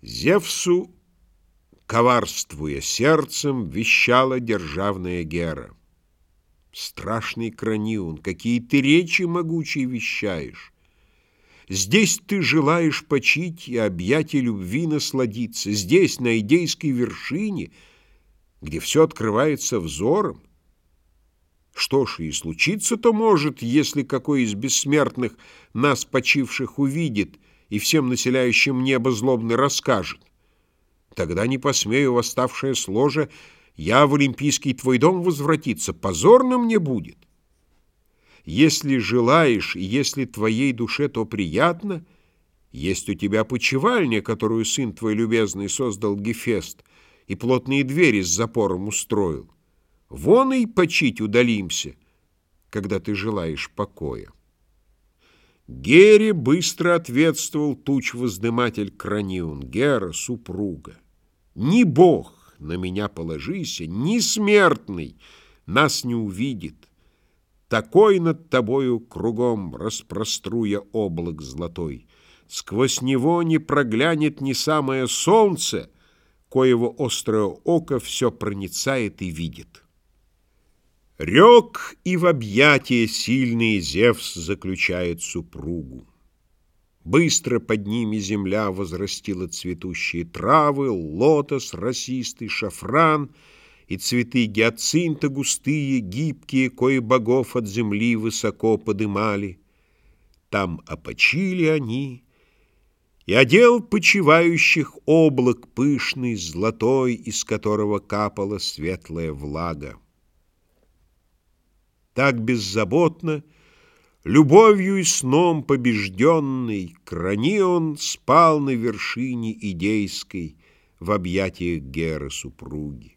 Зевсу, коварствуя сердцем, вещала державная Гера. Страшный Кранион, какие ты речи могучие вещаешь! Здесь ты желаешь почить и объятия любви насладиться, здесь, на идейской вершине, где все открывается взором. Что ж, и случиться-то может, если какой из бессмертных нас почивших увидит и всем населяющим небо злобный расскажет. Тогда не посмею восставшее сложе я в Олимпийский твой дом возвратиться, позорно мне будет. Если желаешь, и если твоей душе то приятно, есть у тебя почевальня, которую сын твой любезный создал Гефест, и плотные двери с запором устроил. Вон и почить удалимся, когда ты желаешь покоя. Гере быстро ответствовал туч-воздыматель Кранион, Гера, супруга. Ни бог, на меня положися, ни смертный нас не увидит. Такой над тобою кругом распроструя облак золотой. Сквозь него не проглянет ни самое солнце, коего острое око все проницает и видит. Рек и в объятия сильный Зевс заключает супругу. Быстро под ними земля возрастила цветущие травы, лотос, росистый, шафран и цветы гиацинта густые, гибкие, кои богов от земли высоко подымали. Там опочили они, и одел почивающих облак пышный, золотой, из которого капала светлая влага. Так беззаботно, любовью и сном побежденный, Кранион спал на вершине идейской в объятиях Геры супруги.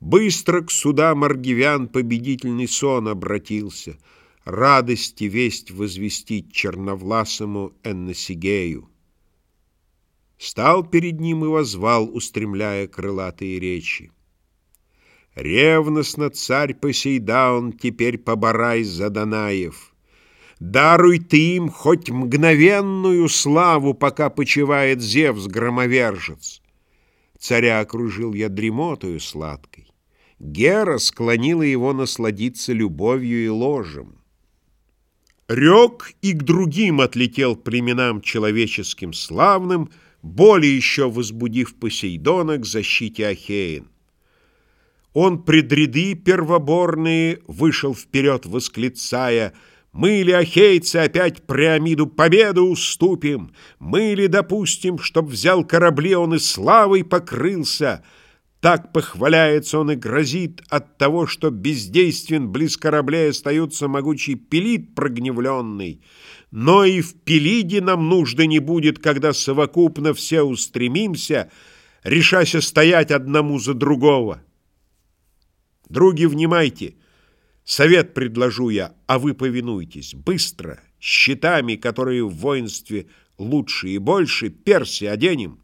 Быстро к судам аргивян победительный сон обратился, Радости весть возвестить черновласому Энносигею. Стал перед ним и возвал, устремляя крылатые речи. Ревностно царь Посейдаун теперь поборай за Данаев. Даруй ты им хоть мгновенную славу, пока почивает Зевс громовержец. Царя окружил я дремотою сладкой. Гера склонила его насладиться любовью и ложем. Рек и к другим отлетел племенам человеческим славным, более еще возбудив Посейдона к защите Ахеин. Он пред ряды первоборные вышел вперед, восклицая «Мы ли, ахейцы, опять Приамиду победу уступим? Мы ли допустим, чтоб взял корабли он и славой покрылся?» Так похваляется он и грозит от того, что бездействен близ кораблей остается могучий пелит прогневленный. Но и в пелиде нам нужды не будет, когда совокупно все устремимся, решася стоять одному за другого. Други, внимайте! Совет предложу я, а вы повинуйтесь. Быстро, щитами, которые в воинстве лучше и больше, перси оденем,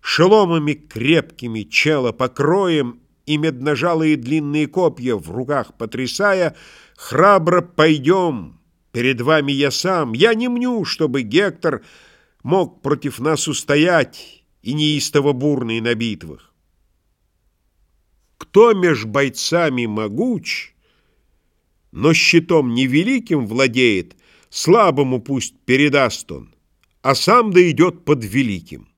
шеломами крепкими чело покроем и медножалые длинные копья в руках потрясая, храбро пойдем, перед вами я сам. Я не мню, чтобы Гектор мог против нас устоять и неистово бурный на битвах. Кто меж бойцами могуч, но щитом невеликим владеет, слабому пусть передаст он, а сам да идет под великим.